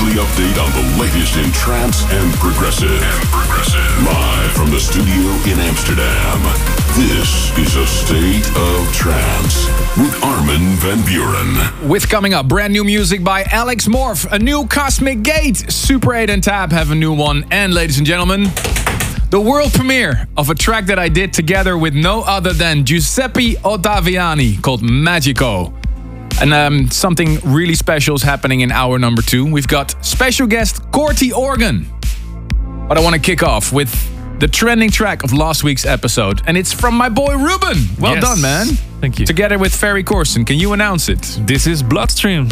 Weekly update on the latest in trance and progressive. And progressive. Live from the studio in Amsterdam. This is a state of trance with Armin van Buuren. With coming up, brand new music by Alex Morph, a new Cosmic Gate, Super 8 and Tab have a new one, and ladies and gentlemen, the world premiere of a track that I did together with no other than Giuseppe Ottaviani called Magico. And um, something really special is happening in hour number two. We've got special guest Corti Organ. But I want to kick off with the trending track of last week's episode, and it's from my boy Ruben. Well Yes. done, man. Thank you. Together with Ferry Corsten, can you announce it? This is Bloodstream.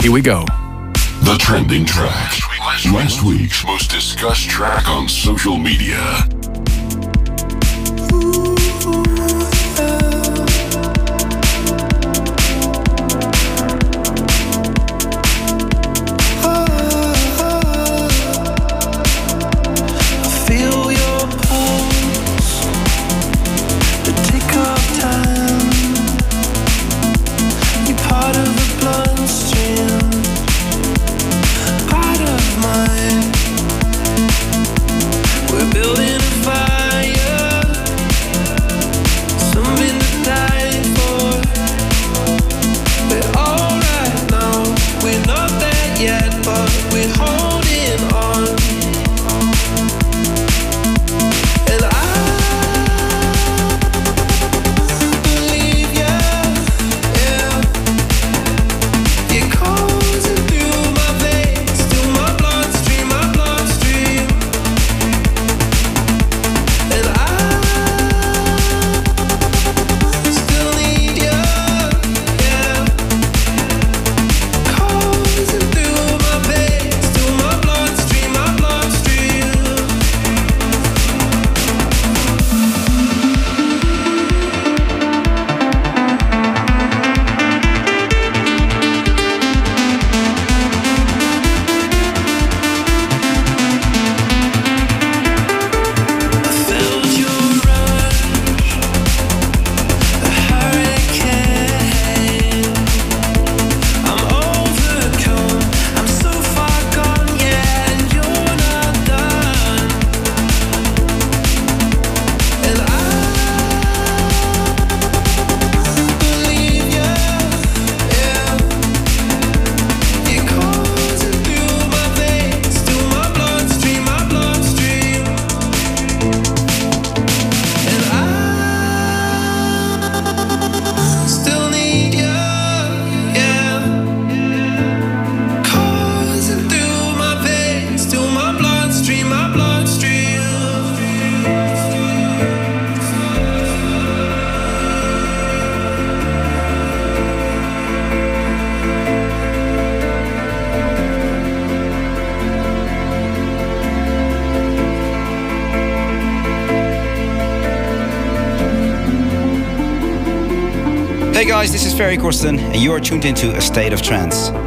Here we go. The trending track. Last week's most discussed track on social media. Guys, this is Ferry Corsten, and you are tuned into A State of Trance.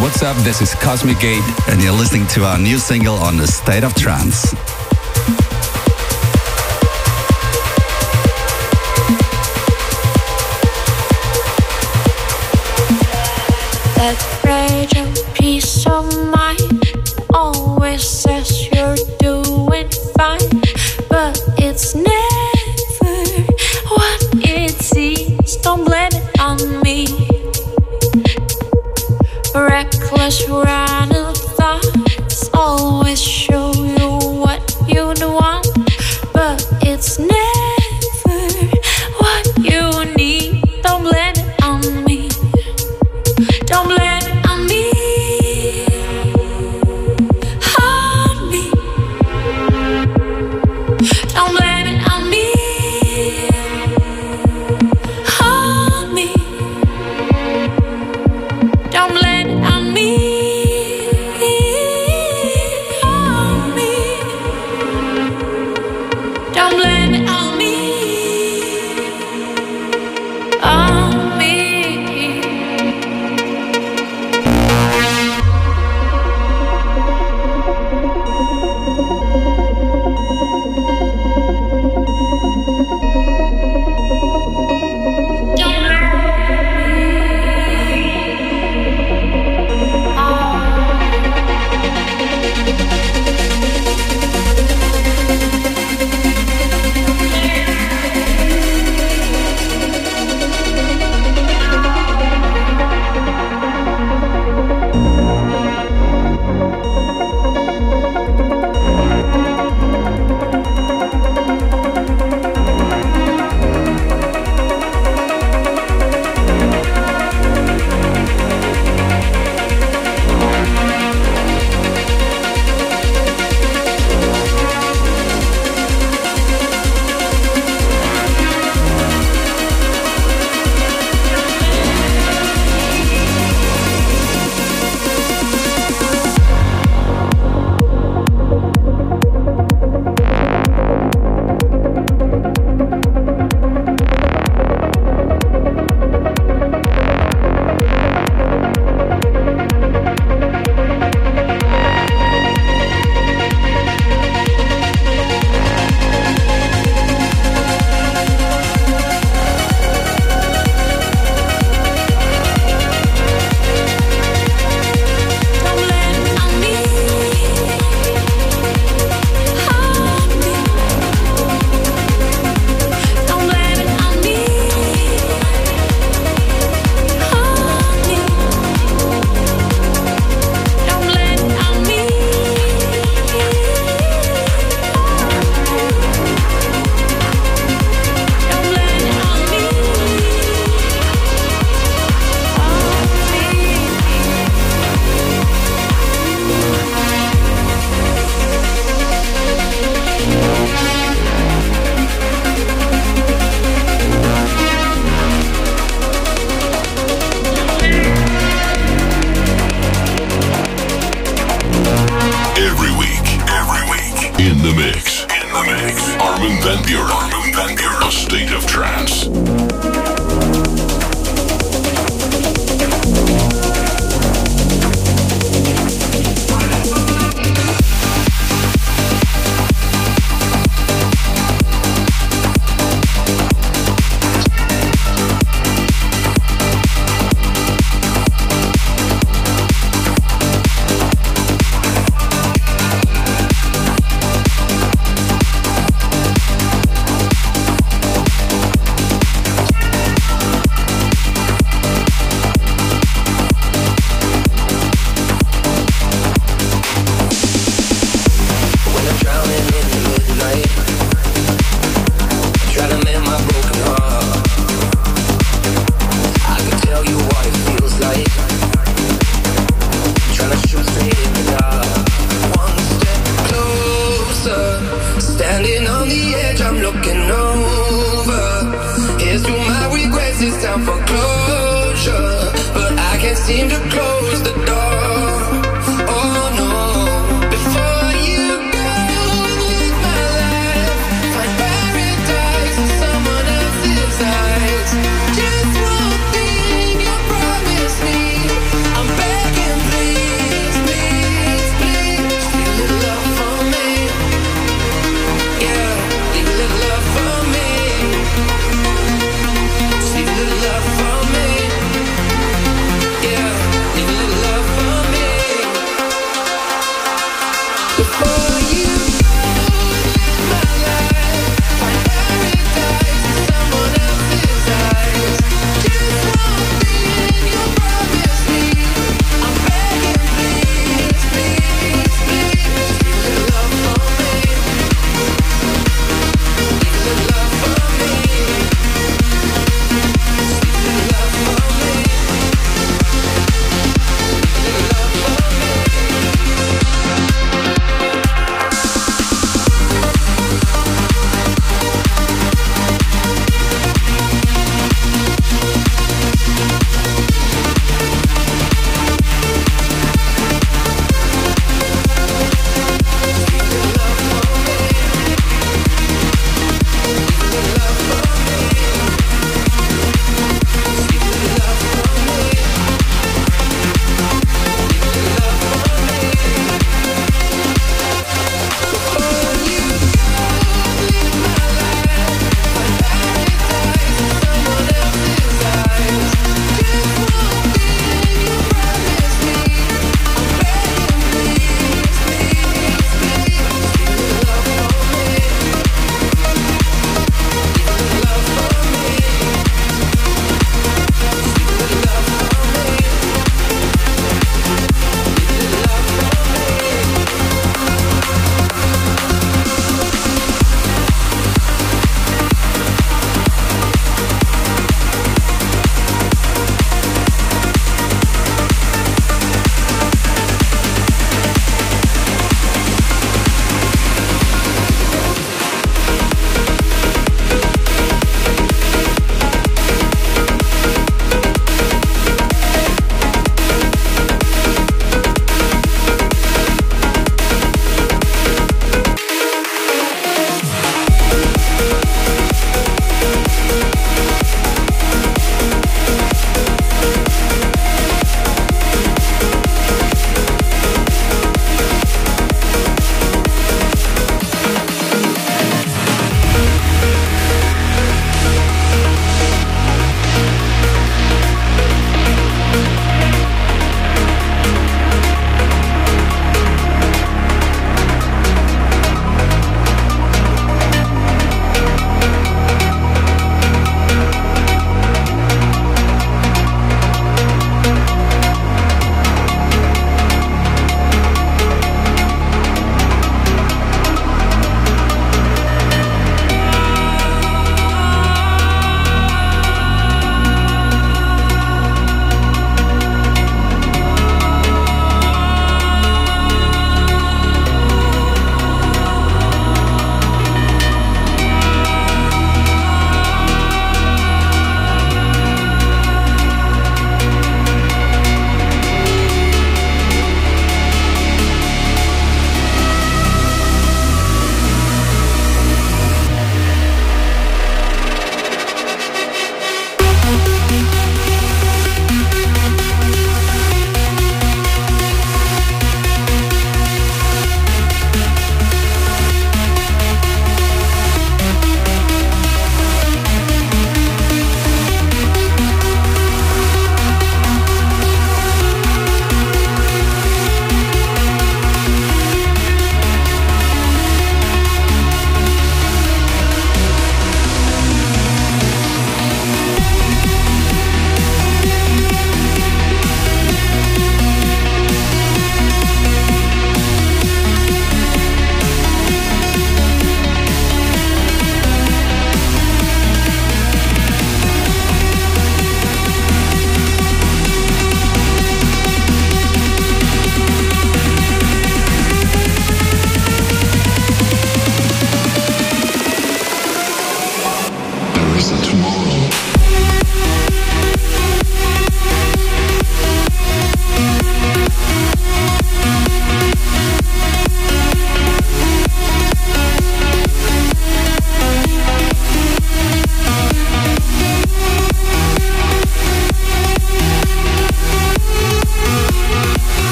What's up? This is Cosmic Gate, and you're listening to our new single on the State of Trance.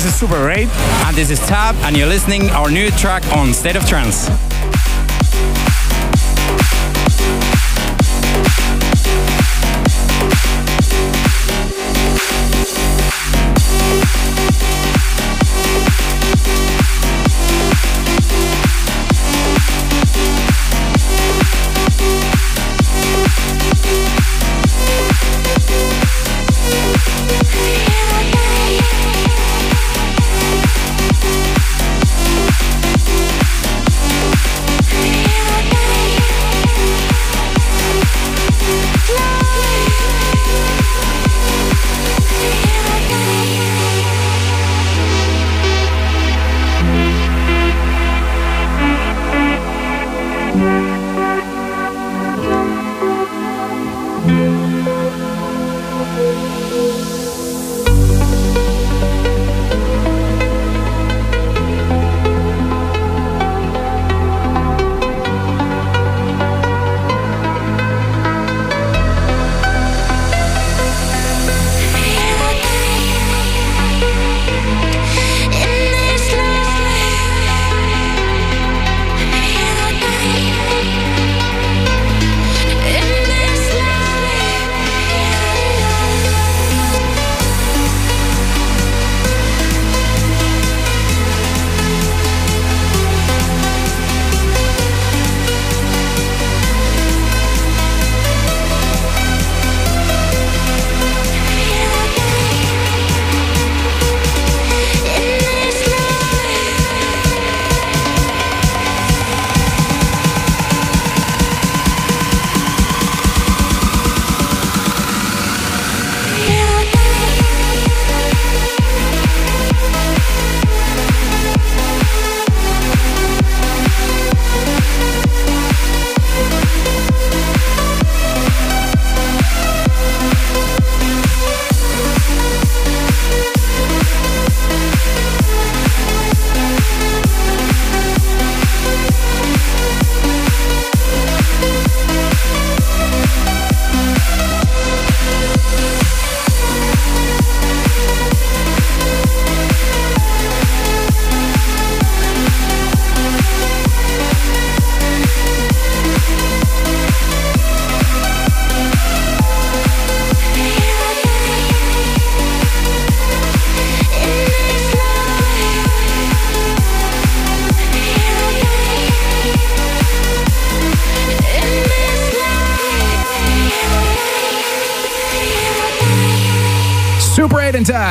This is Super 8. And this is Tab, and you're listening our new track on State of Trance.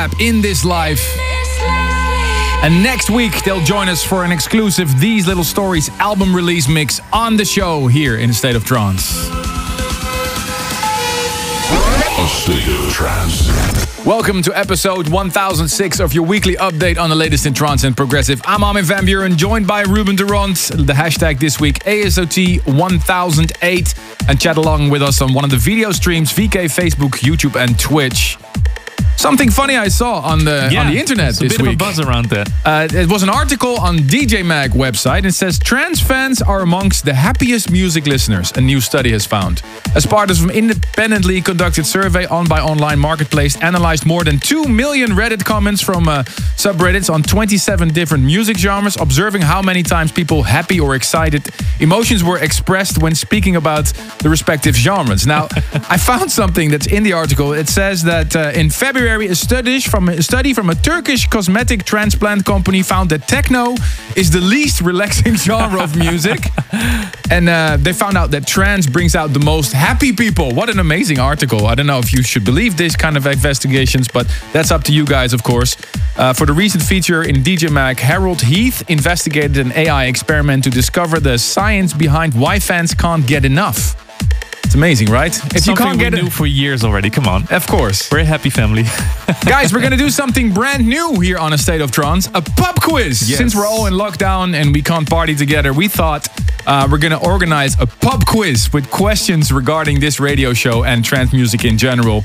Super 8 and Tab in this life. And next week, they'll join us for an exclusive These Little Stories album release mix on the show here in the State of Trance. A state of trance. Welcome to episode 1006 of your weekly update on the latest in trance and progressive. I'm Armin van Buuren, joined by Ruben de Ronde. The hashtag this week, ASOT1008. And chat along with us on one of the video streams, VK, Facebook, YouTube, and Twitch. Something funny I saw on the on the internet this bit week. of a buzz around that. Uh, it was an article on DJ Mag website. It says trance fans are amongst the happiest music listeners. A new study has found. As part of an independently conducted survey on by online marketplace, analyzed more than two million Reddit comments from uh, subreddits on 27 different music genres, observing how many times people happy or excited emotions were expressed when speaking about the respective genres. Now, I found something that's in the article. It says that uh, in February, a study from a study from a Turkish cosmetic transplant company found that techno is the least relaxing genre of music, and uh, they found out that trance brings out the most happy people. What an amazing article! I don't know if you should believe this kind of investigations, but that's up to you guys, of course. Uh, for the recent feature in DJ Mag, Harold Heath investigated an AI experiment to discover the science behind why fans can't get enough. It's amazing, right? If Something you can't get it, for years already. Come on. of course. We're a happy family. Guys, we're going to do something brand new here on A State of Trance a pub quiz. Yes. Since we're all in lockdown and we can't party together, we thought uh, we're going to organize a pub quiz with questions regarding this radio show and trance music in general.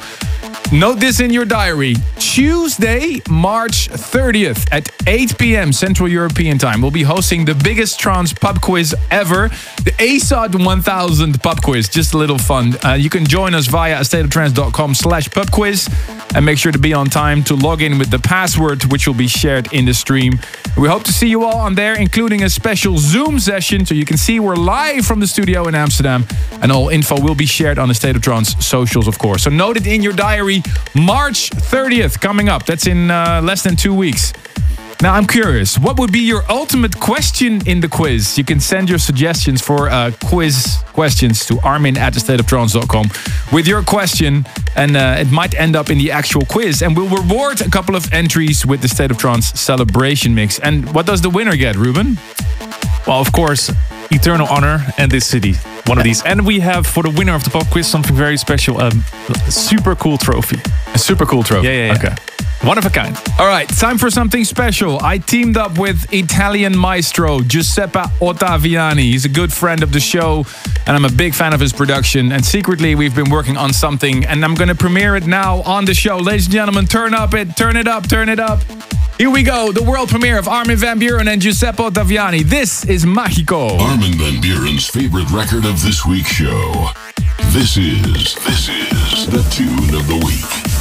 Note this in your diary. Tuesday, March 30th at 8 p.m. Central European Time. We'll be hosting the biggest trance pub quiz ever, the ASOT 1000 pub quiz. Just a little fun. Uh, you can join us via stateoftrance.com slash pub quiz and make sure to be on time to log in with the password, which will be shared in the stream. We hope to see you all on there, including a special Zoom session so you can see we're live from the studio in Amsterdam. And all info will be shared on the State of Trance socials, of course. So note it in your diary. March 30th coming up. That's in uh, less than two weeks. Now, I'm curious, what would be your ultimate question in the quiz? You can send your suggestions for uh, quiz questions to armin at thestateoftrance.com with your question, and uh, it might end up in the actual quiz. And we'll reward a couple of entries with the State of Trance celebration mix. And what does the winner get, Ruben? Well, of course, Eternal Honor and this city. One of these. And we have for the winner of the pop quiz something very special. A super cool trophy. A super cool trophy. Yeah, yeah, yeah. Okay. One of a kind. All right, time for something special. I teamed up with Italian maestro Giuseppe Ottaviani. He's a good friend of the show, and I'm a big fan of his production. And secretly, we've been working on something, and I'm going to premiere it now on the show. Ladies and gentlemen, turn up it, turn it up, turn it up. Here we go, the world premiere of Armin van Buuren and Giuseppe Ottaviani. This is Magico. Armin van Buuren's favorite record of this week's show. This is, this is the tune of the week.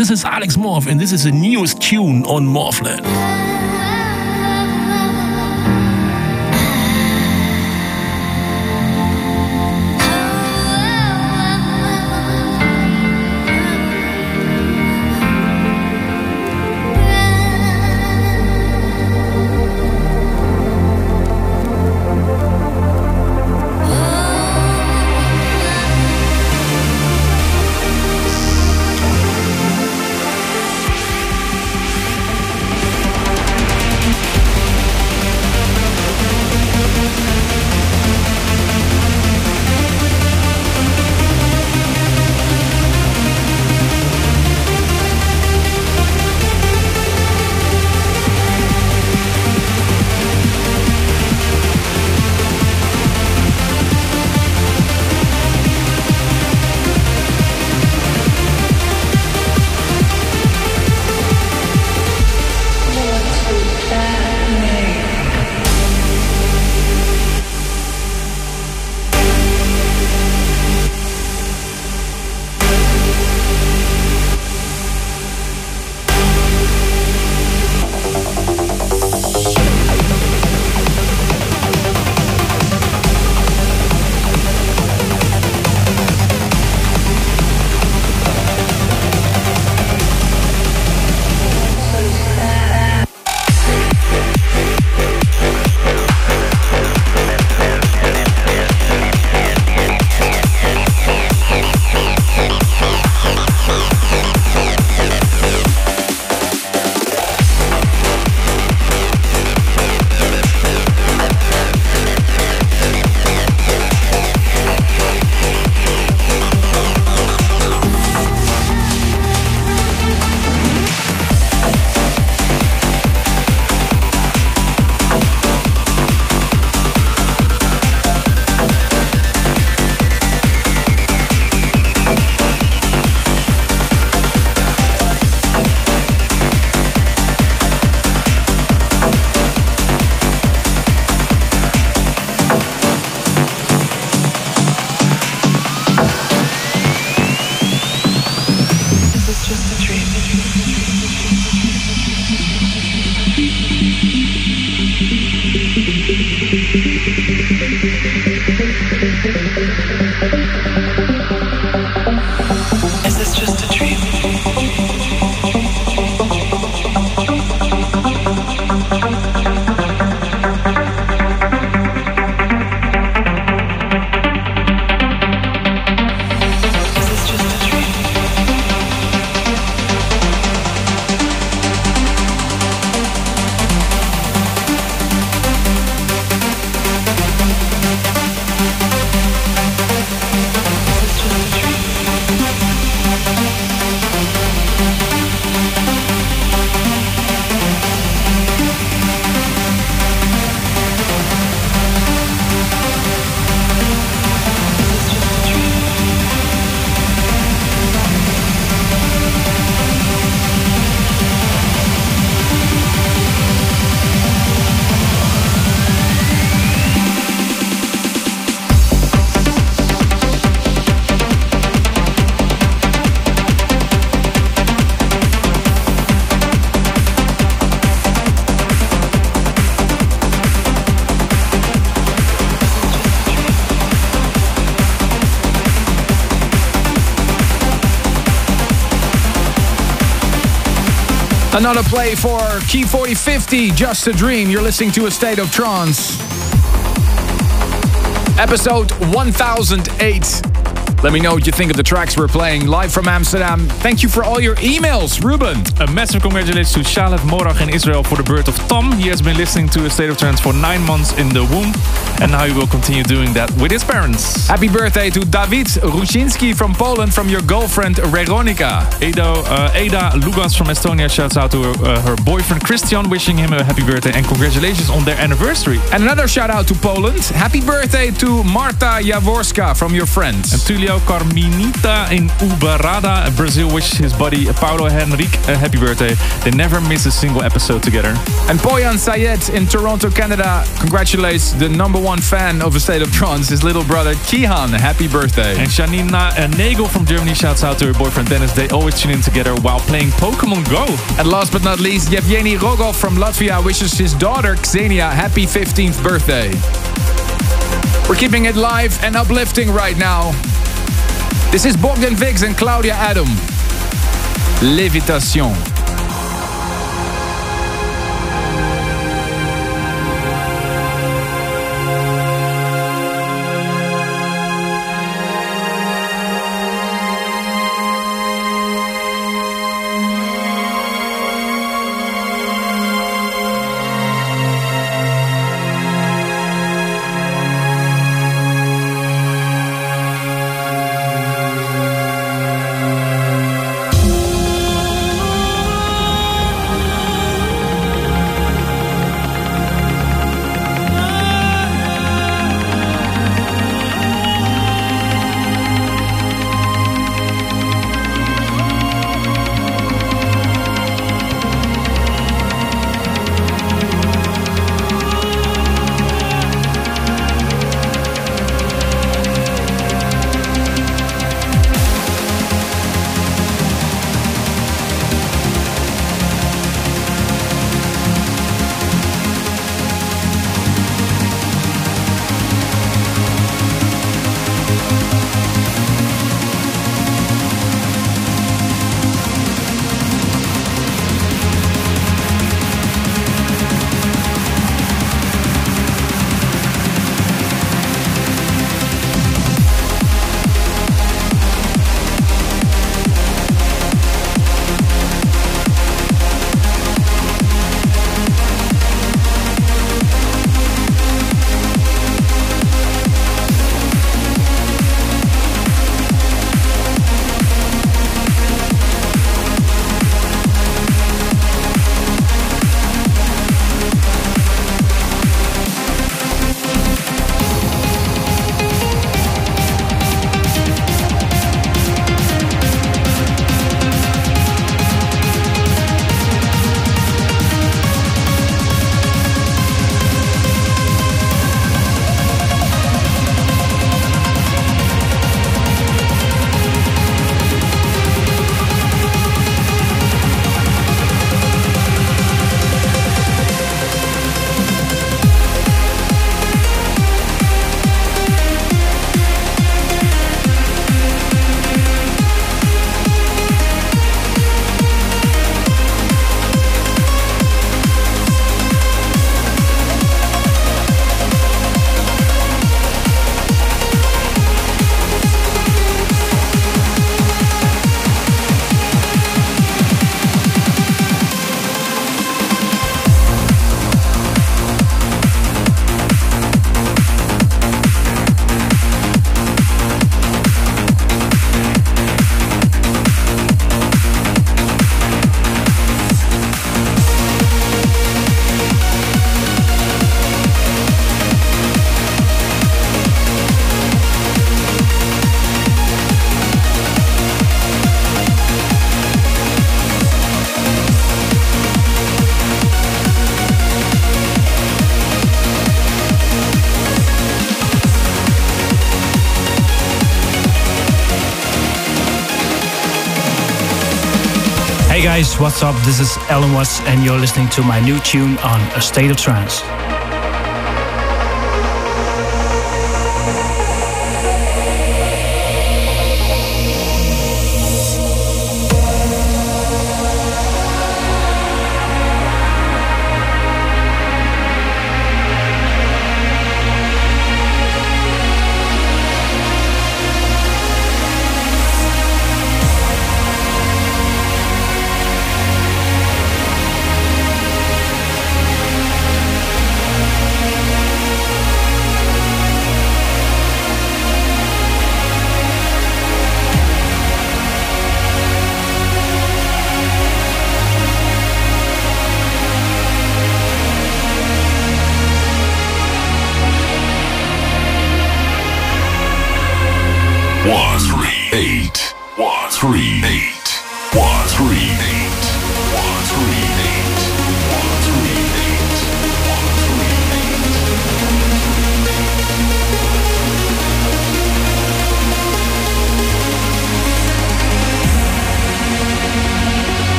This is Alex Morph, and this is the newest tune on Morphland. Another play for Key 4050, Just a Dream. You're listening to A State of Trance. Episode 1008. Let me know what you think of the tracks we're playing live from Amsterdam. Thank you for all your emails, Ruben. A massive congratulations to Shalef Morag in Israel for the birth of Tom. He has been listening to A State of Trance for nine months in the womb, and now he will continue doing that with his parents. Happy birthday to David Ruszinski from Poland from your girlfriend Veronica. Ada, uh, Ada Lugas from Estonia shouts out to her, uh, her boyfriend Christian, wishing him a happy birthday and congratulations on their anniversary. And another shout out to Poland. Happy birthday to Marta Jaworska from your friends. And two Julio Carminita in Uberada, Brazil, wishes his buddy Paulo Henrique a happy birthday. They never miss a single episode together. And Poyan Sayed in Toronto, Canada, congratulates the number one fan of A State of Trance, his little brother Kihan. Happy birthday. And Janina uh, Nagel from Germany shouts out to her boyfriend Dennis. They always tune in together while playing Pokemon Go. And last but not least, Yevgeny Rogov from Latvia wishes his daughter Xenia happy 15th birthday. We're keeping it live and uplifting right now. This is Bogdan Vix and Claudia Adam. Lévitation. Guys, what's up? This is Allen Watts, and you're listening to my new tune on A State of Trance.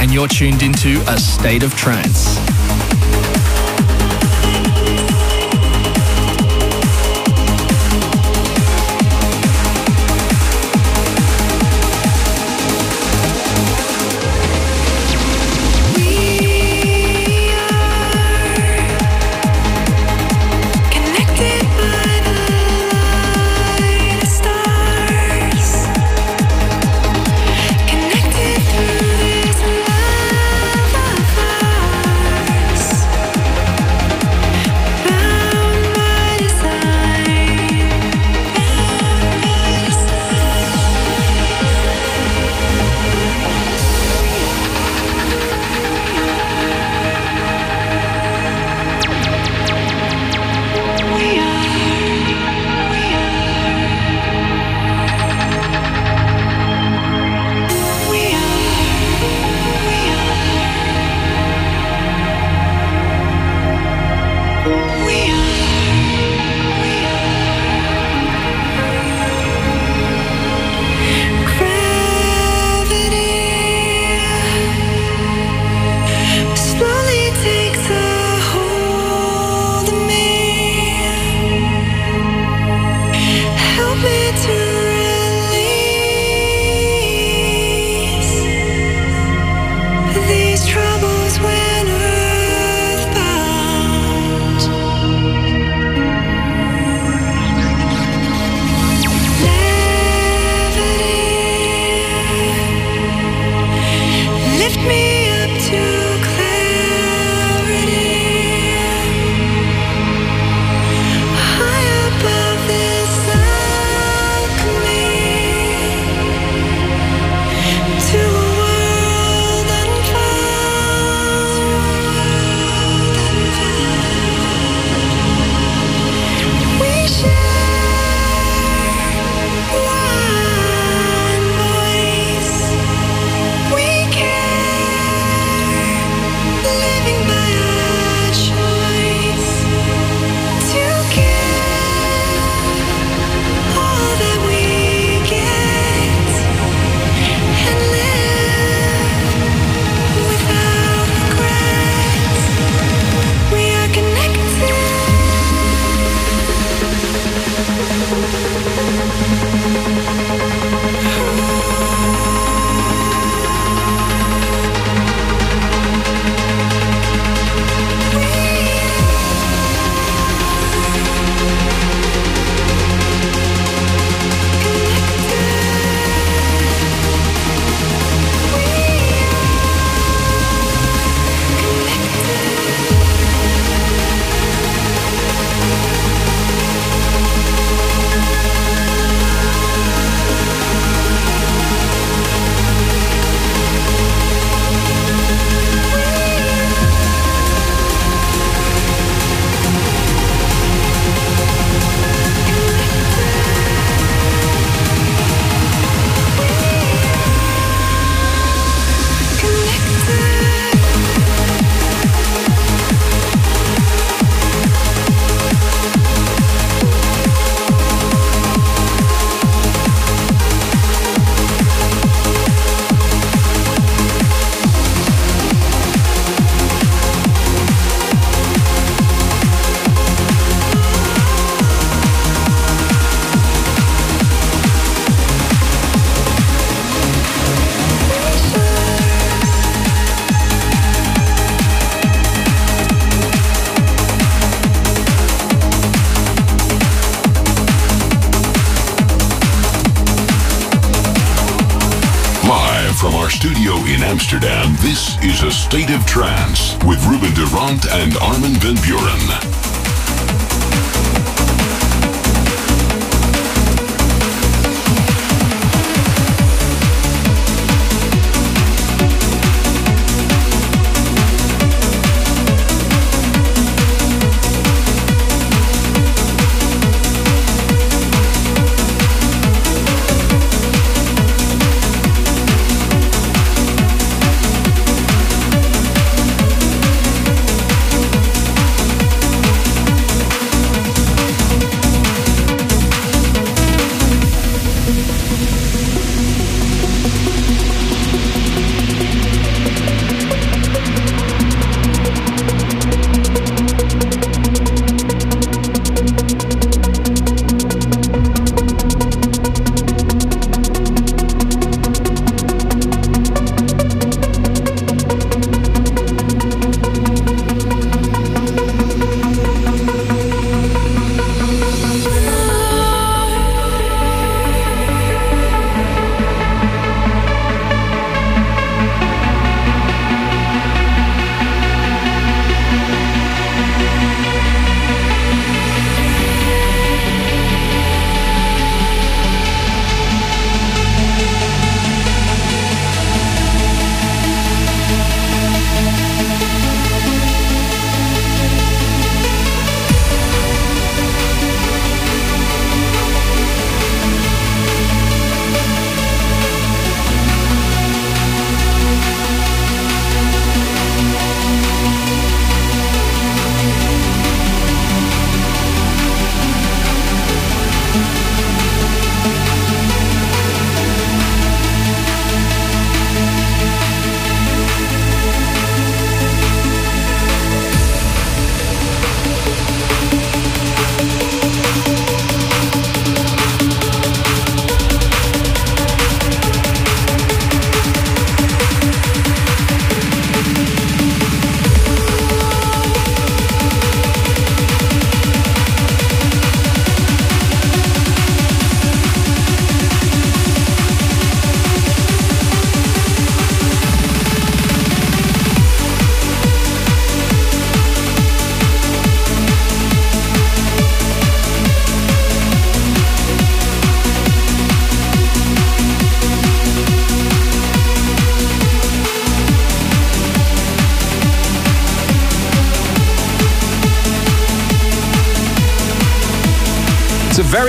and you're tuned into A State of Trance.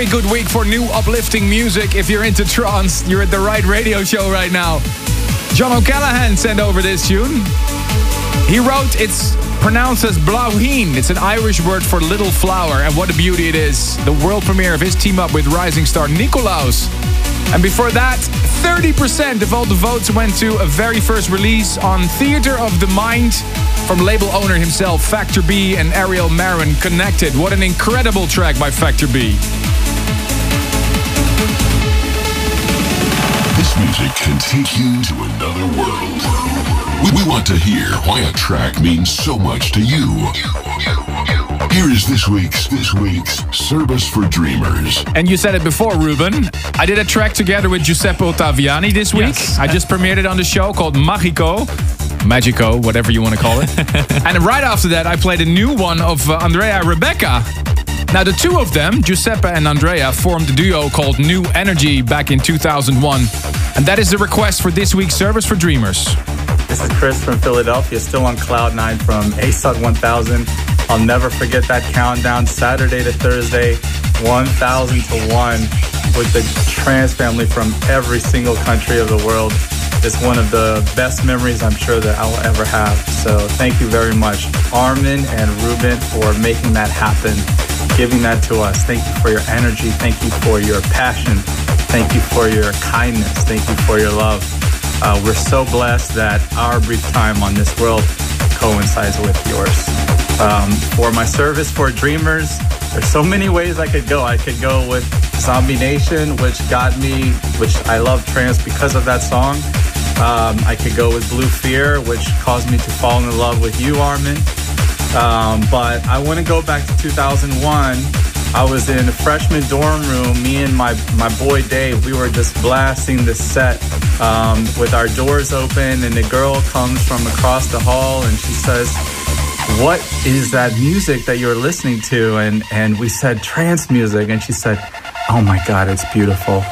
Very good week for new uplifting music. If you're into trance, you're at the right radio show right now. John O'Callaghan sent over this tune. He wrote, it's pronounced as Bláthín. It's an Irish word for little flower, and what a beauty it is. The world premiere of his team up with rising star Nikolaus. And before that, 30% of all the votes went to a very first release on Theater of the Mind from label owner himself, Factor B and Ariel Marin connected. What an incredible track by Factor B. This music can take you to another world. We, we want to hear why a track means so much to you. Here is this week's this week's Service for Dreamers. And you said it before, Ruben. I did a track together with Giuseppe Ottaviani this week. Yes. I just premiered it on the show called Magico. Magico, whatever you want to call it. and right after that, I played a new one of uh, Andrea Ribeca. Now, the two of them, Giuseppe and Andrea, formed a duo called Nu NRG back in 2001. And that is the request for this week's Service for Dreamers. This is Chris from Philadelphia, still on Cloud 9 from ASOT 1000. I'll never forget that countdown, Saturday to Thursday, 1000 to 1, with the trance family from every single country of the world. It's one of the best memories I'm sure that I will ever have. So thank you very much, Armin and Ruben, for making that happen giving that to us. Thank you for your energy. Thank you for your passion. Thank you for your kindness. Thank you for your love. Uh, we're so blessed that our brief time on this world coincides with yours. Um, for my service for dreamers, there's so many ways I could go. I could go with Zombie Nation, which got me, which I love trance because of that song. Um, I could go with Blue Fear, which caused me to fall in love with you, Armin. Um, but I want to go back to 2001 I was in a freshman dorm room. Me and my my boy Dave, we were just blasting the set um, with our doors open, and the girl comes from across the hall, and she says, "What is that music that you're listening to?" And and we said trance music, and she said, "Oh my God, it's beautiful."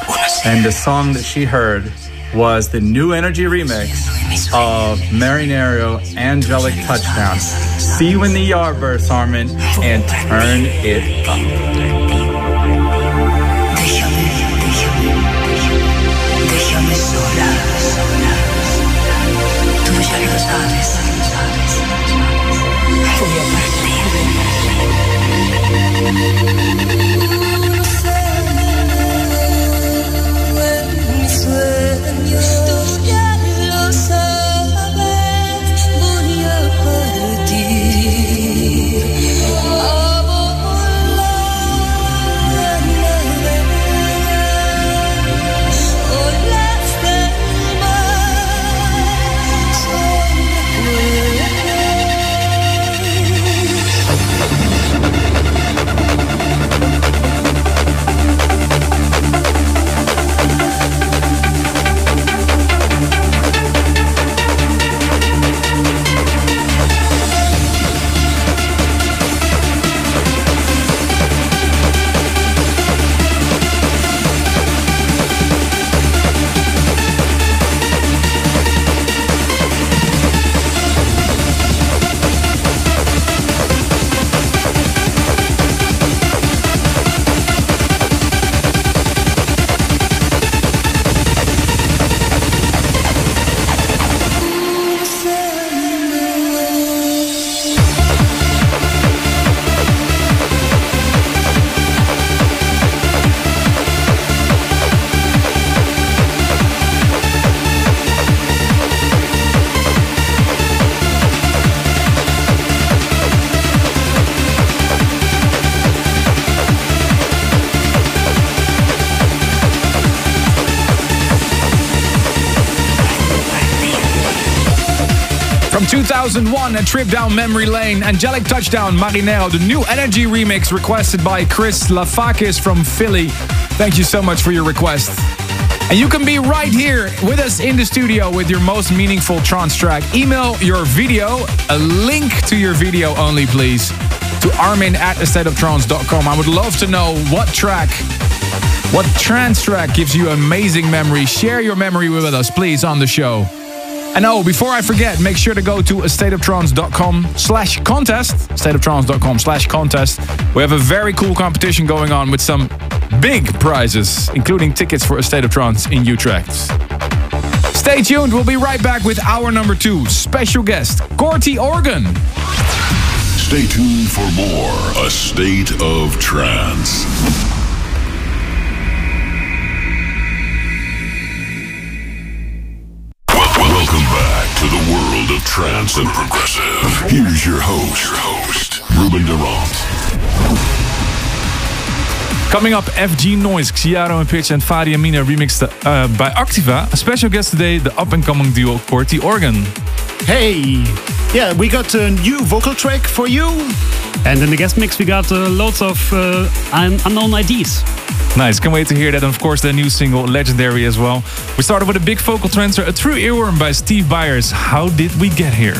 And the song that she heard was the Nu NRG remix of Marinario Angelic Touchdown. See you in the Yardbirds, Armin, and turn it up. 2001, a trip down memory lane, Angelic Touchdown, Marinero, the Nu NRG remix requested by Chris Lafakis from Philly. Thank you so much for your request. And you can be right here with us in the studio with your most meaningful trance track. Email your video, a link to your video only, please, to armin at astateoftrance.com. I would love to know what track, what trance track gives you amazing memory. Share your memory with us, please, on the show. And oh, before I forget, make sure to go to stateoftrance.com slash contest. Stateoftrance.com slash contest. We have a very cool competition going on with some big prizes, including tickets for a State of Trance in Utrecht. Stay tuned, we'll be right back with our number two. Special guest, Corti Organ. Stay tuned for more A State of Trance. Of and progressive. Here's your host, your host, Ruben de Ronde. Coming up, FG Noise, Xiaro and Pitch and Fadi Amina remixed uh, by Activa. A special guest today, the up and coming duo Corti Organ. Hey! Yeah, we got a new vocal track for you. And in the guest mix, we got uh, loads of uh, un- unknown IDs. Nice, can't wait to hear that. And of course, the new single, Legendary, as well. We started with a big vocal transfer, a true earworm by Steve Byers. How did we get here?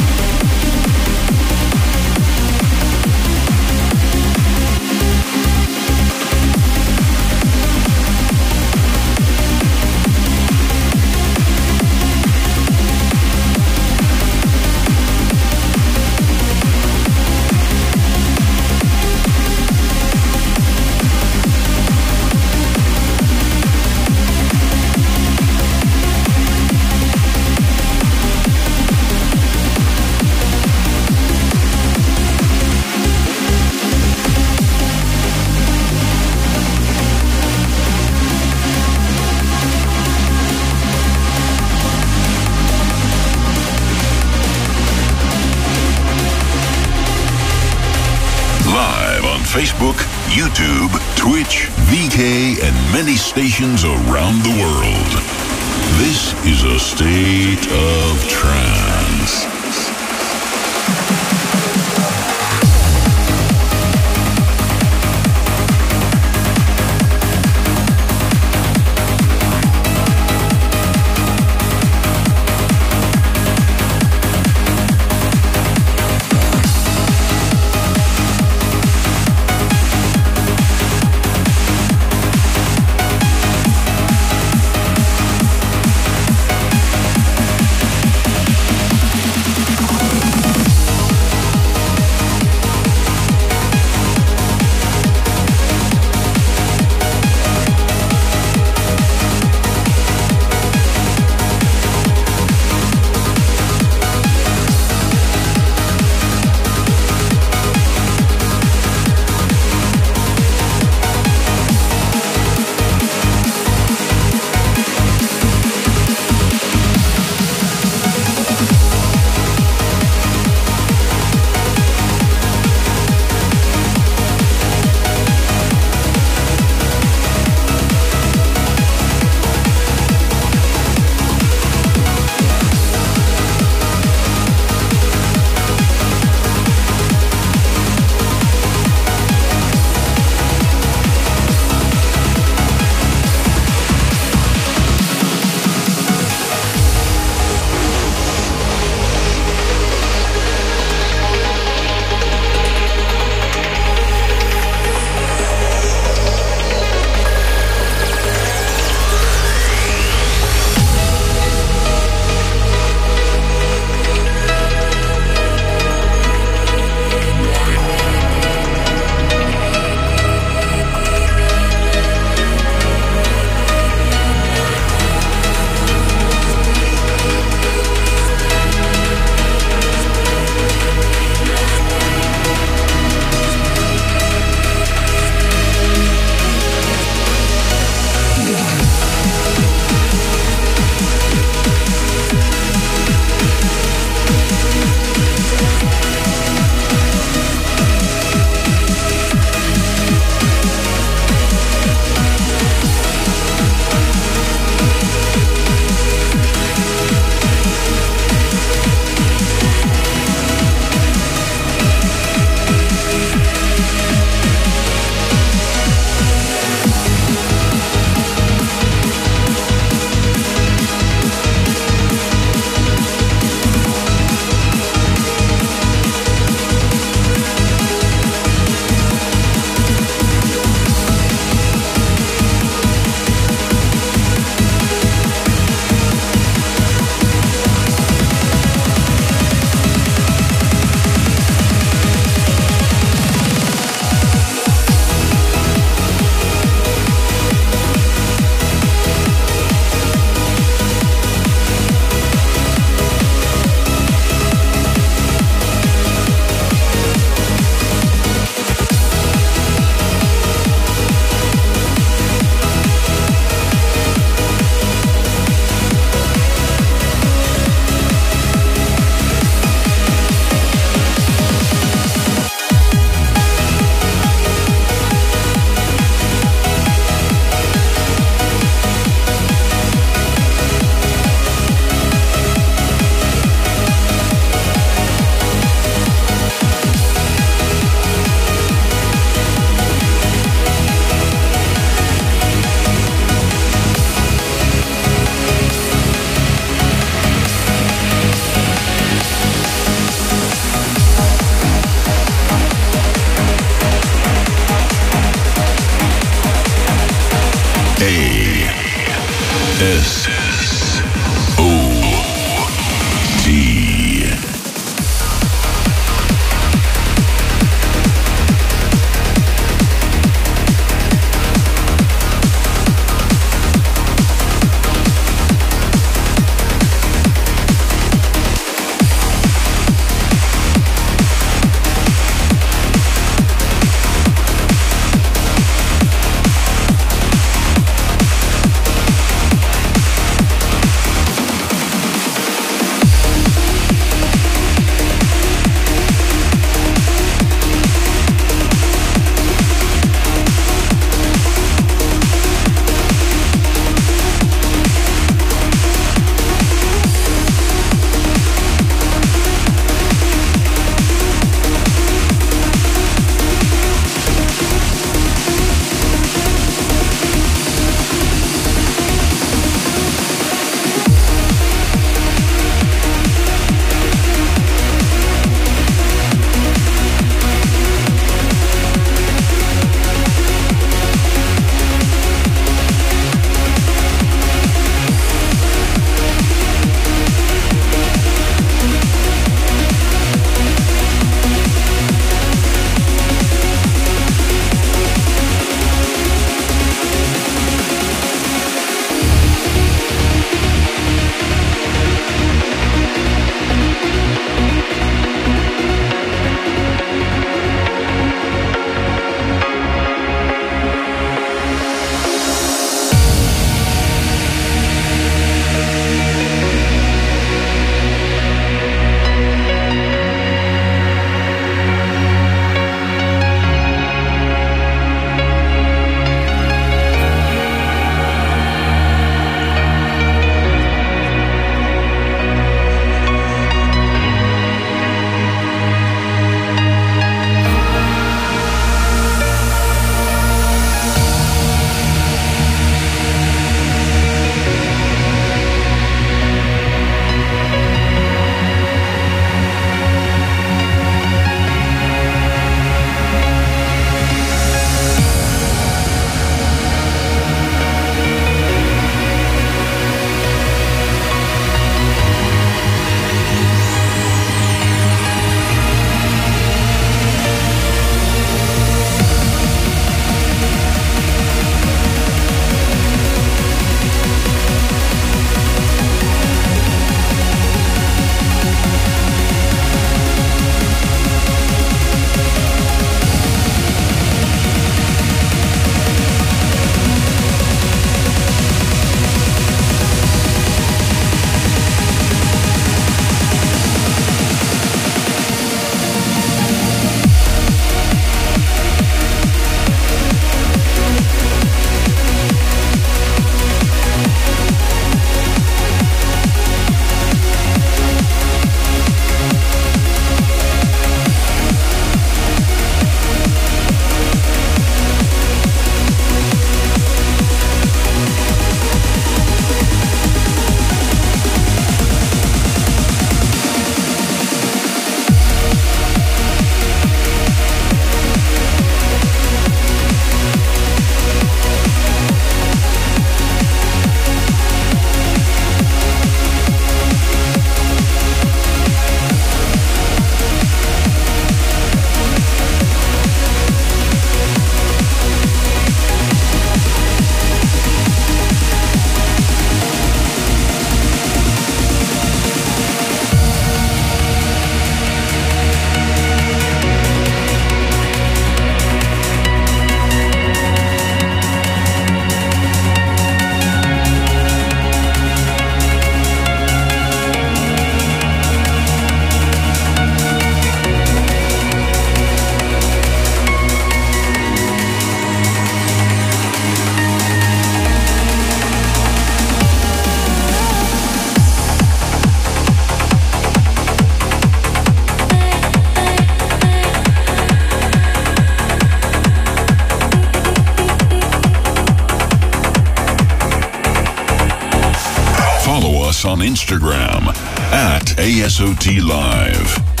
Instagram at ASOT Live.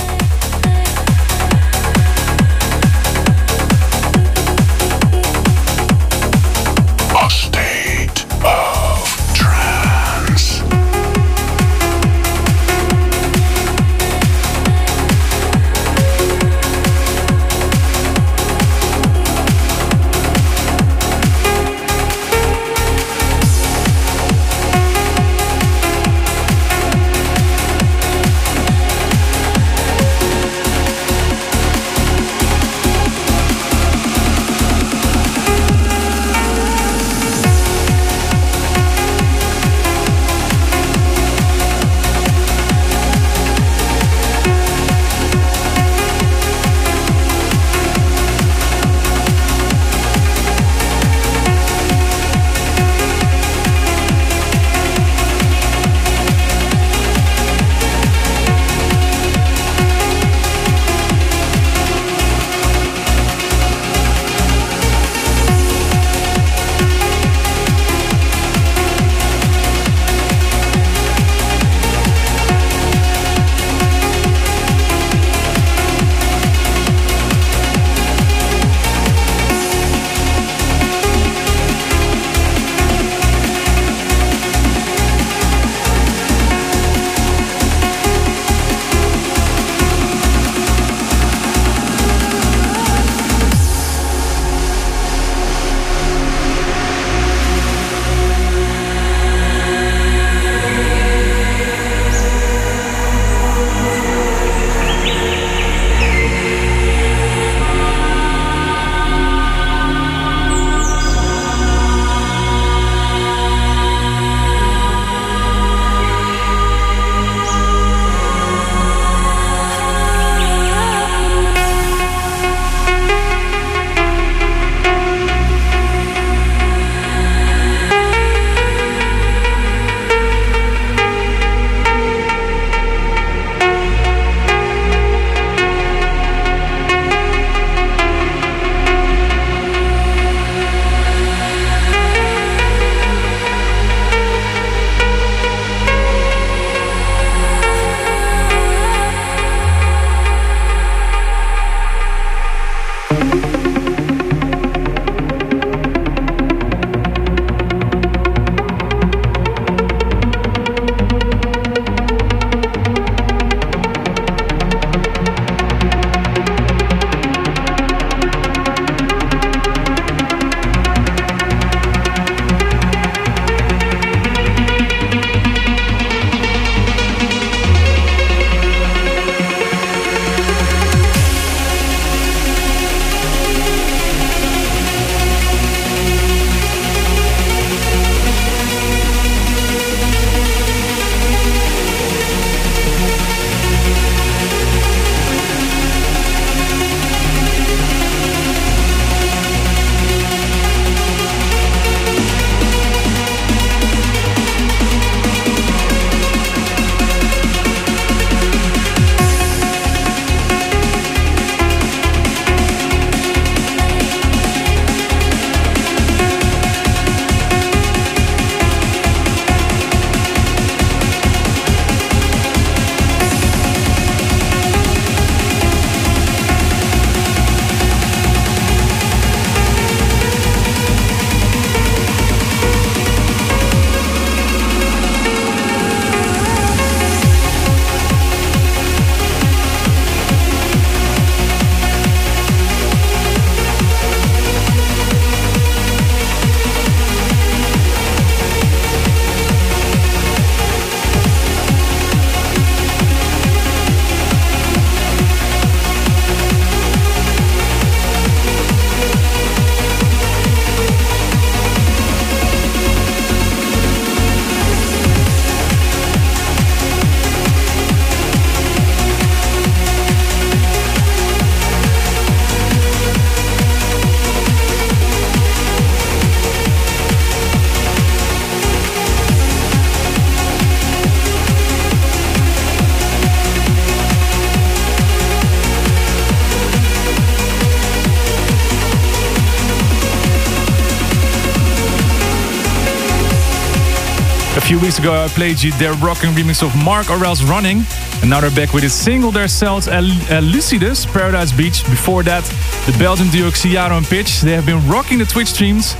Weeks ago, I played you their rocking remix of Mark Orell's Running. And now they're back with a single themselves, uh, Lucidus, Paradise Beach. Before that, the Belgian duo Xiaro and Pitch. They have been rocking the Twitch streams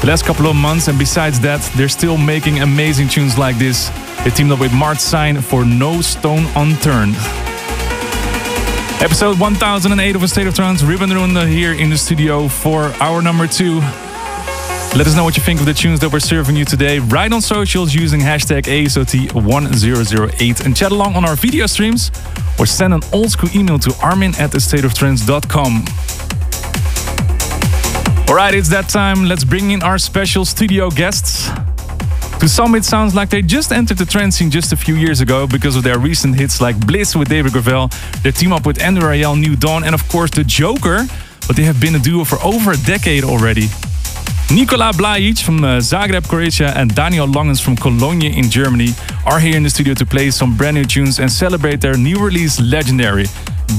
the last couple of months. And besides that, they're still making amazing tunes like this. They teamed up with Mart Sign for No Stone Unturned. Episode 1008 of A State of Trance, Ruben here in the studio for our number two. Let us know what you think of the tunes that we're serving you today. Write on socials using hashtag ASOT1008 and chat along on our video streams or send an old school email to armin at thestateoftrance.com. Alright, it's that time. Let's bring in our special studio guests. To some, it sounds like they just entered the trance scene just a few years ago because of their recent hits like Bliss with David Gravell, their team up with Andrew Rayel, New Dawn, and of course The Joker. But they have been a duo for over a decade already. Nikola Blajic from uh, Zagreb, Croatia, and Daniel Longens from Cologne in Germany are here in the studio to play some brand new tunes and celebrate their new release, Legendary.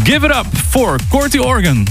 Give it up for Corti Organ.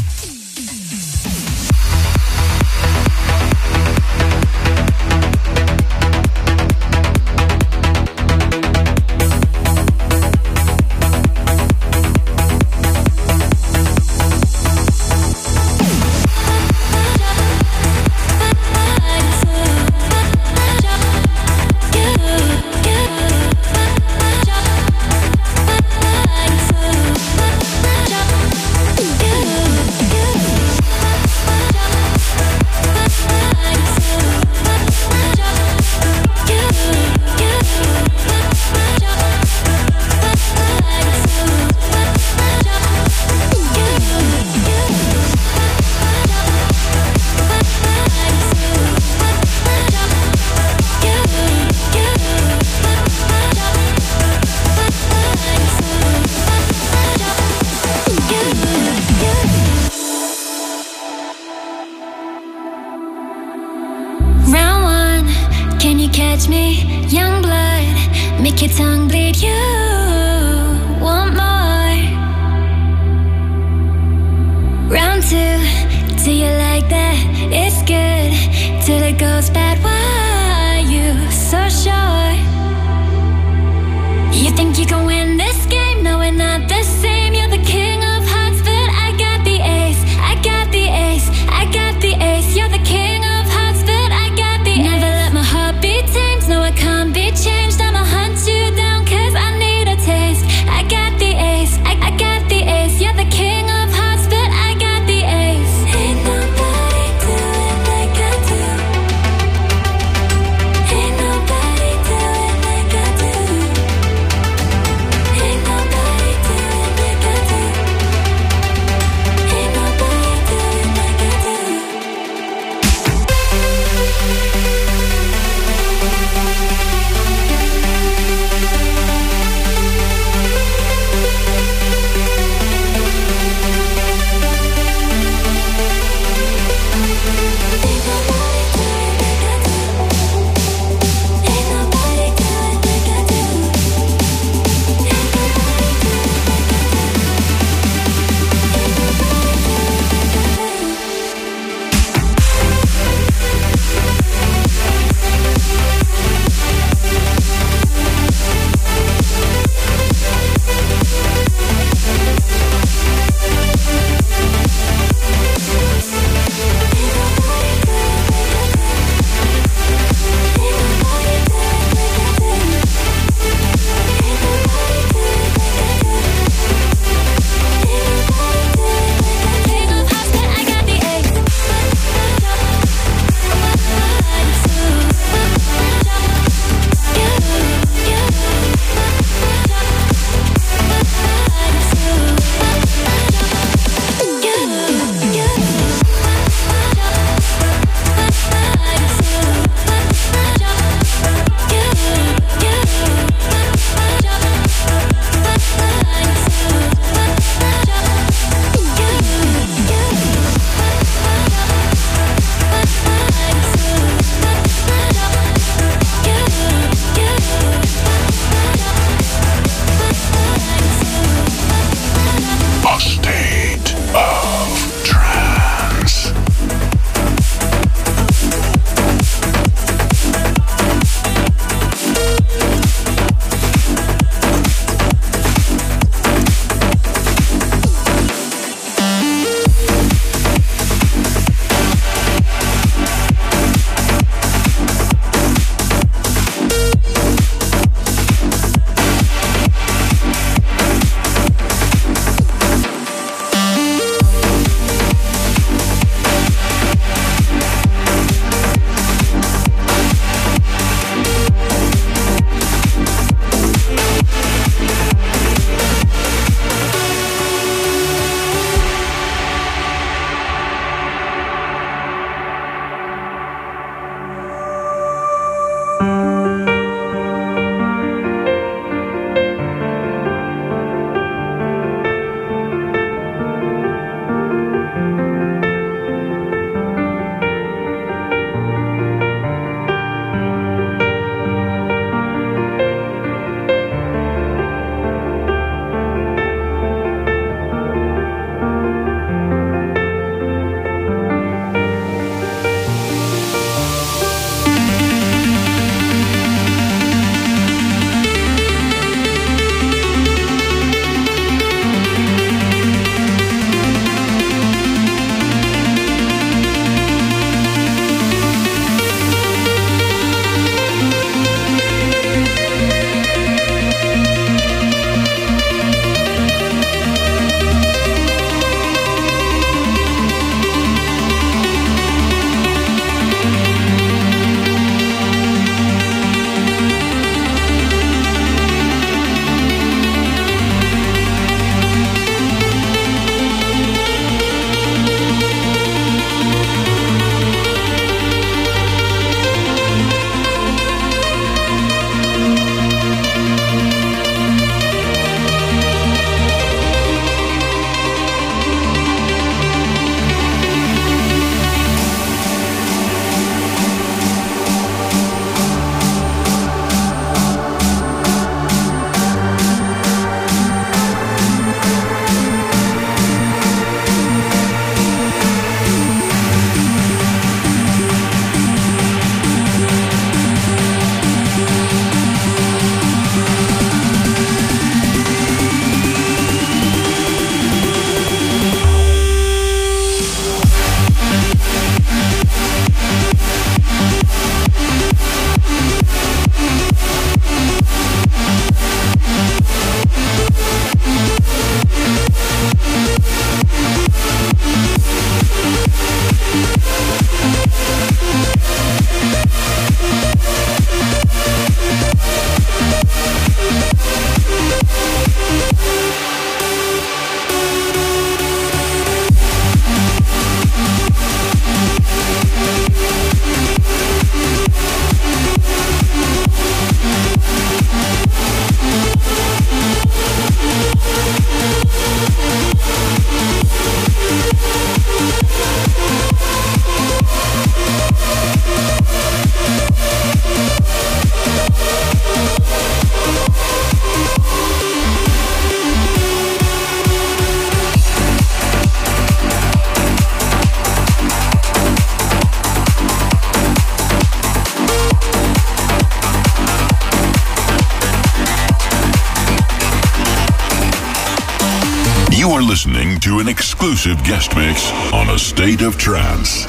state of trance.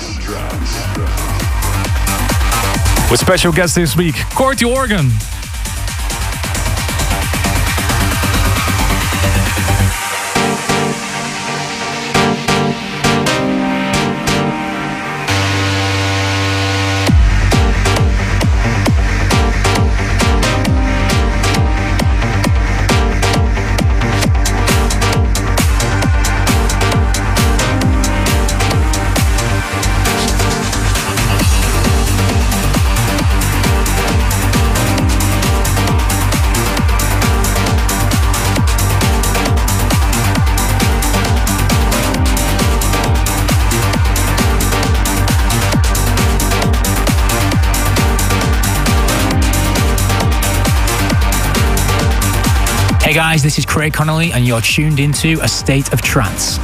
With special guest this week, Corti Organ. Craig Connelly, and you're tuned into A State of Trance.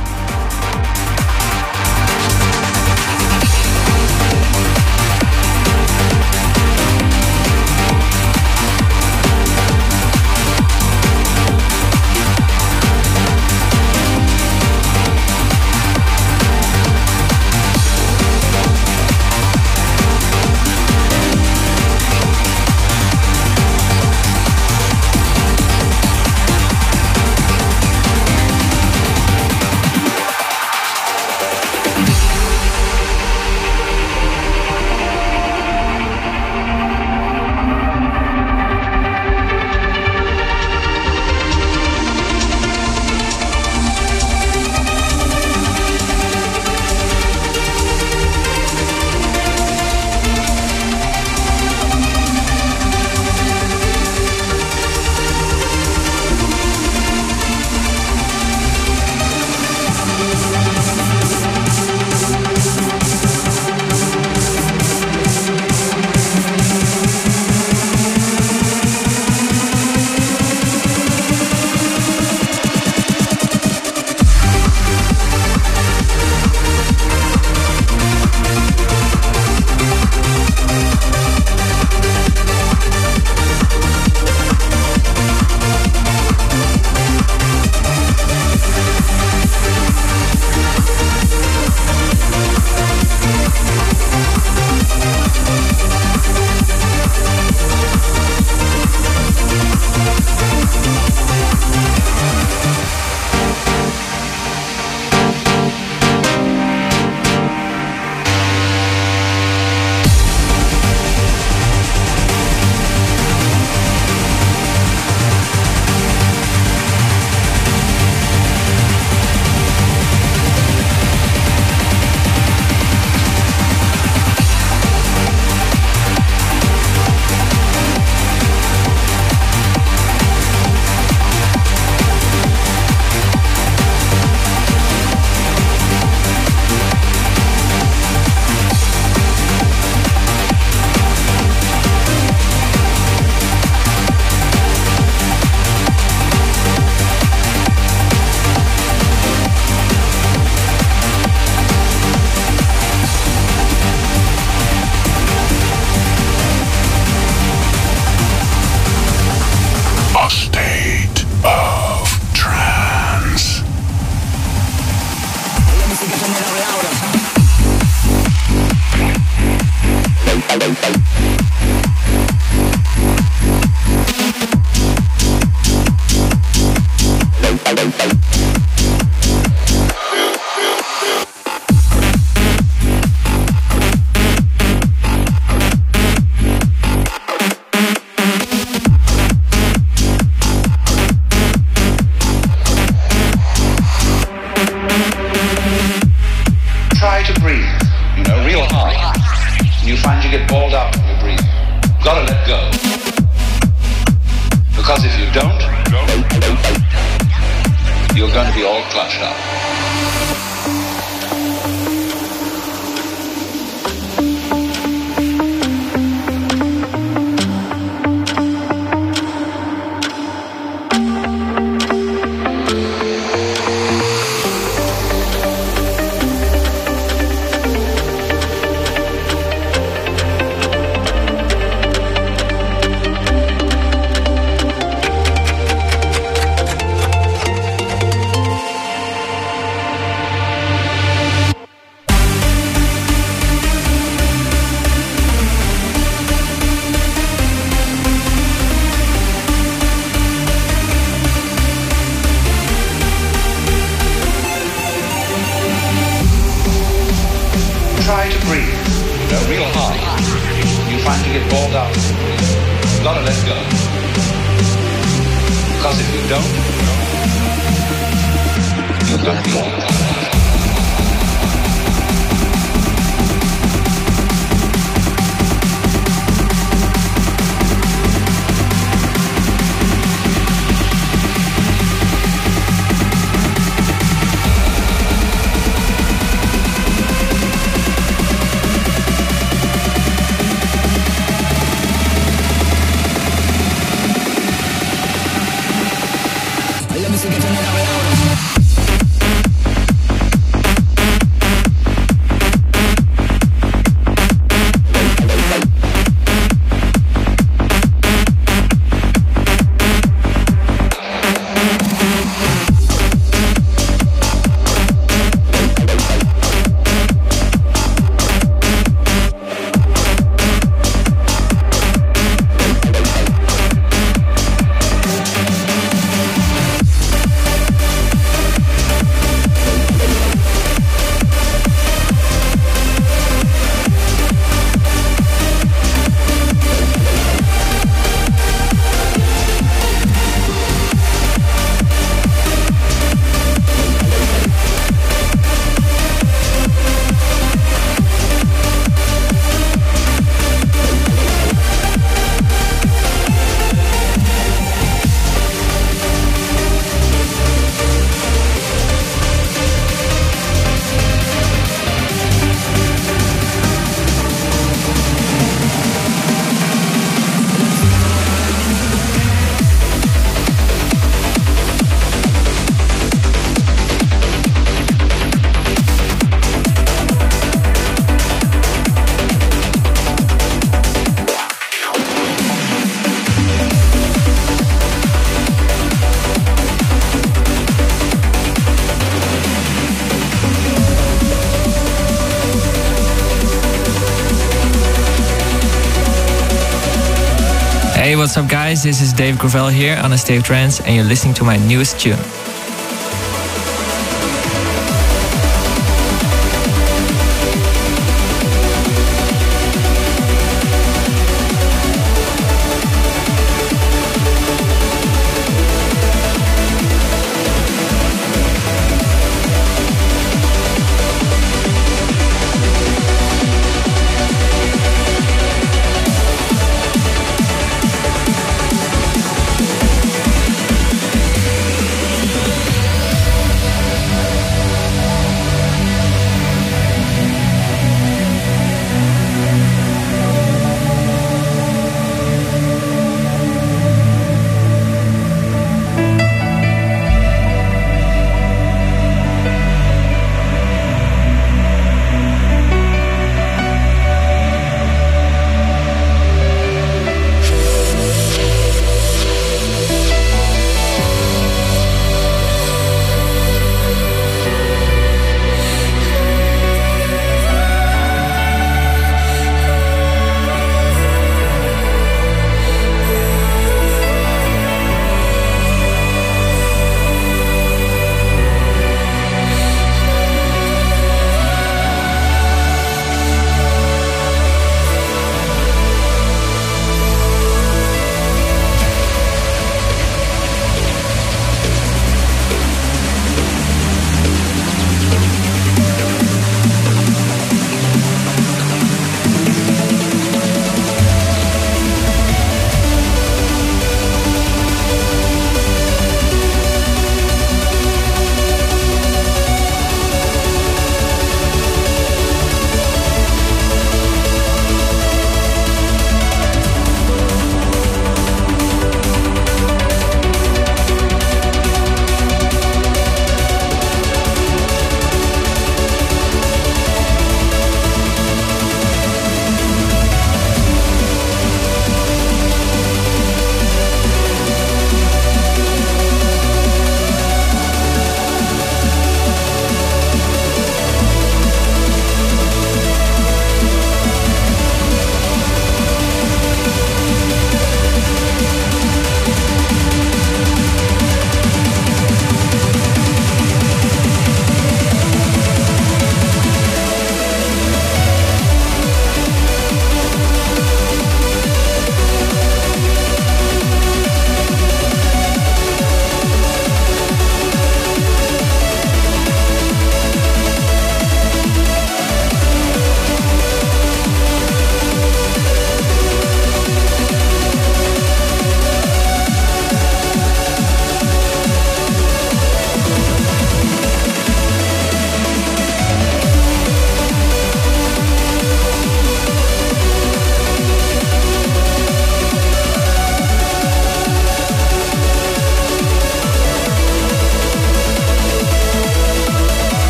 What's up, guys? This is Dave Gravel here on a of Trance, and you're listening to my newest tune.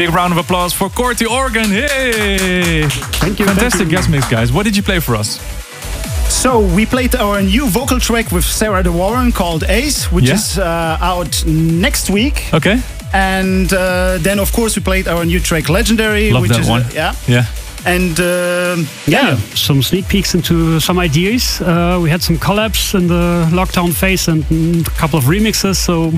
Big round of applause for Corti Organ. Hey! Thank you. Fantastic thank you. guest mix, guys. What did you play for us? So we played our new vocal track with Sarah De Warren called Ace, which Yeah. is uh, out next week. Okay. And uh, then, of course, we played our new track Legendary, Love which that is one. Uh, yeah. Yeah. And um yeah, some sneak peeks into some ideas. Uh, we had some collabs in the lockdown phase and a couple of remixes, so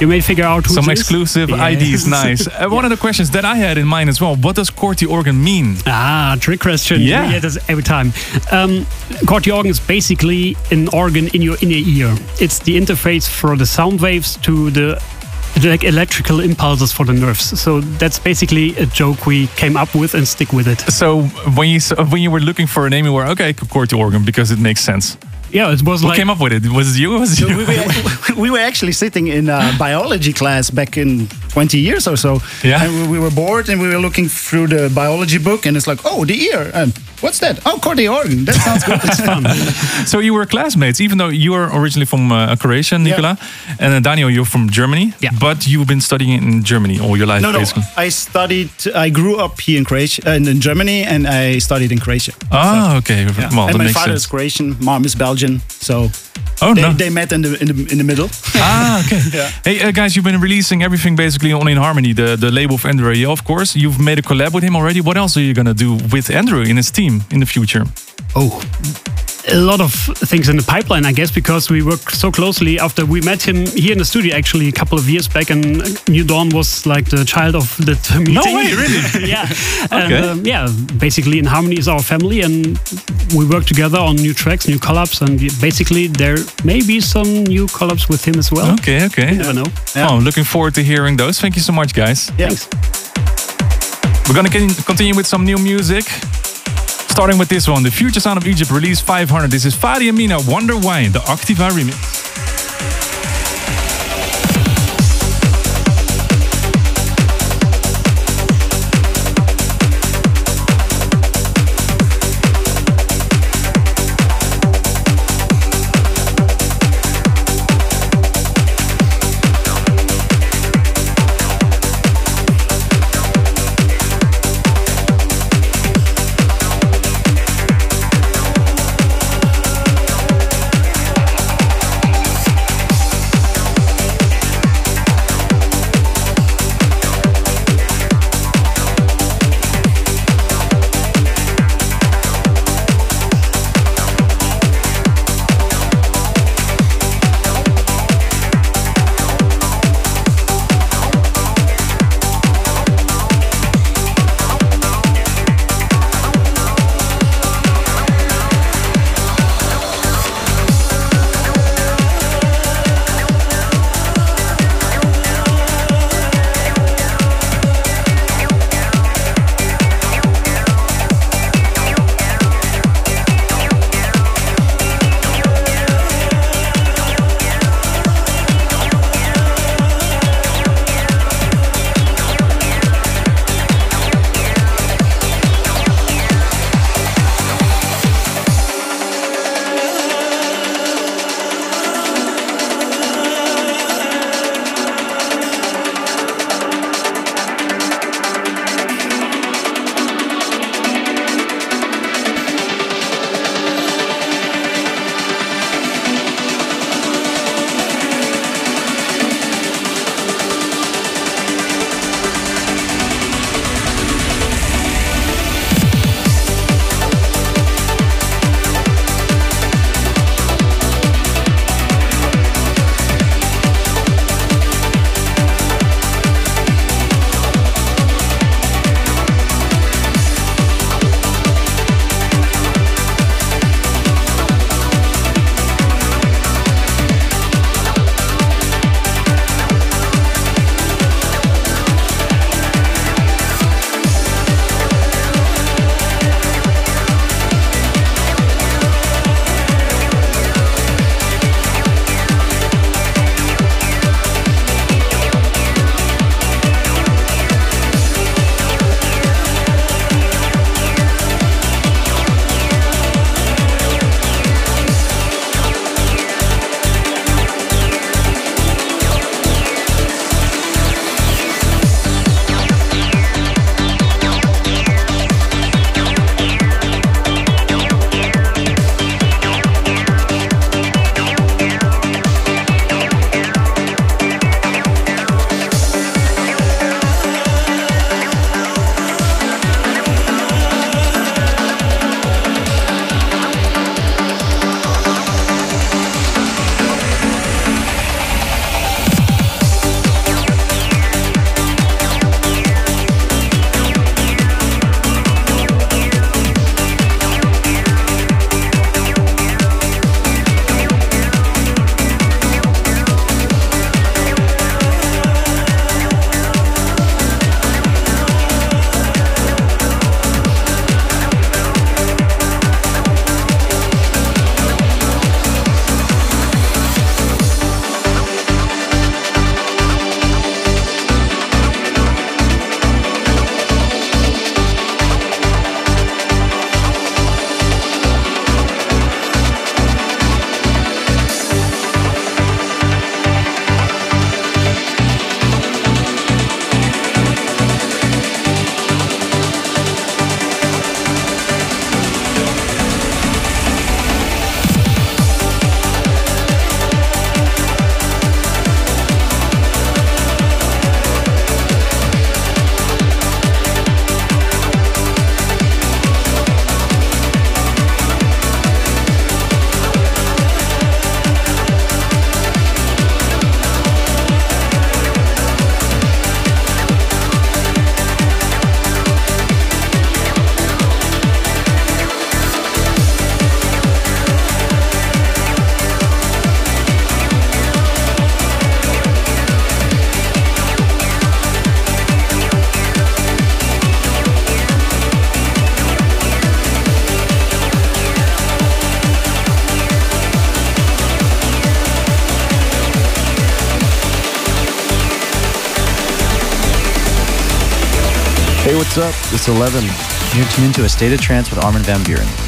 you may figure out who Some exclusive Yeah. IDs, nice. Uh, One of the questions that I had in mind as well. What does Corti Organ mean? Ah, trick question. Yeah. We get this every time. Um, Corti organ is basically an organ in your inner ear. It's the interface for the sound waves to the like electrical impulses for the nerves. So that's basically a joke we came up with and stick with it. So when you when you were looking for a name, you were okay, Corti Organ because it makes sense. Yeah, it was Who like came up with it? Was it you? Was it you? we, were, we were actually sitting in a biology class back in 20 years or so. Yeah. And we, we were bored and we were looking through the biology book and it's like, oh, the ear. Um, what's that? Oh, Corti organ. That sounds good. it's fun. so you were classmates, even though you are originally from uh, Croatia, Nicola, and uh, Daniel, you're from Germany. Yeah. But you've been studying in Germany all your life, no, no. basically. I studied, I grew up here in Croatia, uh, in Germany and I studied in Croatia. Ah, okay. Yeah. Well, and my father sense. is Croatian, mom is Belgian. So Oh, they, no. they met in the, in the, in the middle. ah, okay. Yeah. Hey, uh, guys, you've been releasing everything basically on In Harmony, the, the label of Andrew Rayel, of course. You've made a collab with him already. What else are you going to do with Andrew in his team in the future? Oh, a lot of things in the pipeline, I guess, because we work so closely after we met him here in the studio actually a couple of years back, and New Dawn was like the child of that meeting. No way, really? yeah. Okay. And um, yeah, basically, in Harmony is our family, and we work together on new tracks, new collabs, and basically there may be some new collabs with him as well. Okay, okay. You never know. Oh, I'm looking forward to hearing those. Thank you so much, guys. Thanks. We're gonna continue with some new music. Starting with this one, the Future Sound of Egypt release 500. This is Fady & Mina, Wonder Wine, the Activa remix. It's 11. You're tuned into A State of Trance with Armin van Buuren.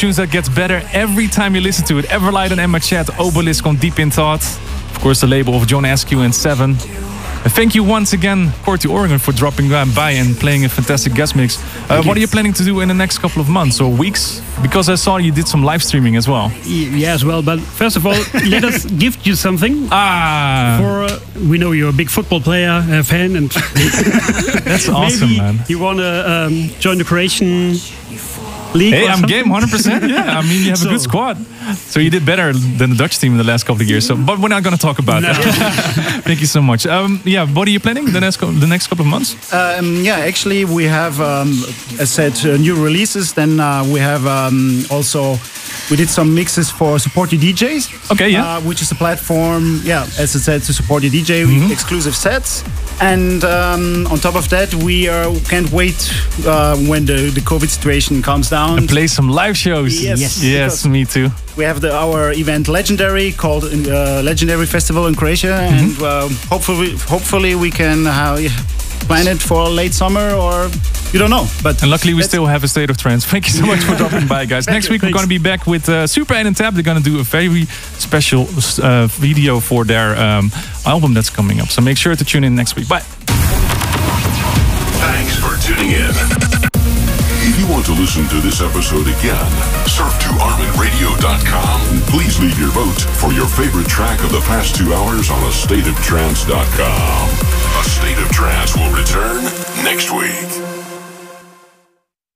Tunes that gets better every time you listen to it. Everlight and Emma Chat, Obelisk on Deep in Thought. Of course, the label of John Askew and Seven. And thank you once again, Corti Organ, for dropping by and playing a fantastic guest mix. Uh, what are you planning to do in the next couple of months or weeks? Because I saw you did some live streaming as well. Y- Yeah, as well. But first of all, let us gift you something. Ah, For uh, we know you're a big football player, uh, fan, and that's awesome, maybe man. you want to um, join the Croatian league. Hey, or I'm game 100%. Yeah, I mean, you have a good squad. So you did better than the Dutch team in the last couple of years. So, but we're not going to talk about that. Thank you so much. Um, yeah, what are you planning the next the next couple of months? Um, yeah, actually, we have, um, as said, uh, new releases. Then uh, we have um, also we did some mixes for Support Your DJs. Okay, yeah. Uh, which is a platform, yeah, as I said, to support your DJ Mm-hmm. exclusive sets. And um, on top of that, we uh, can't wait uh, when the, the COVID situation calms down. And play some live shows. Yes. yes, Yes. me too. We have the, our event Legendary called uh, Legendary Festival in Croatia, Mm-hmm. and uh, hopefully, hopefully we can uh, plan it for late summer or you don't know. But And luckily, we still have a state of trance. Thank you so much for dropping by, guys. Next you, week, we're going to be back with uh, Super 8 and Tab. They're going to do a very special uh, video for their um, album that's coming up. So make sure to tune in next week. Bye. Thanks for tuning in. If you want to listen to this episode again, surf to ArminRadio.com and please leave your vote for your favorite track of the past two hours on AstateOfTrance.com. A State of Trance will return next week.